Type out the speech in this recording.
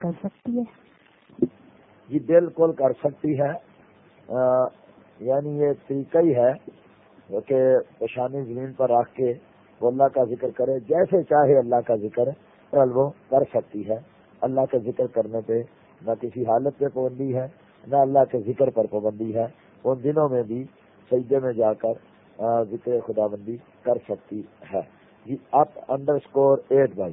کر سکتی ہے۔ جی بالکل کر سکتی ہے۔ یعنی یہ طریقہ ہی ہے کہ پشانی زمین پر رکھ کے وہ اللہ کا ذکر کرے، جیسے چاہے اللہ کا ذکر وہ کر سکتی ہے۔ اللہ کا ذکر کرنے پہ نہ کسی حالت پہ پابندی ہے، نہ اللہ کے ذکر پر پابندی ہے۔ ان دنوں میں بھی سجدے میں جا کر ذکر خدا بندی کر سکتی ہے۔ G up underscore eight by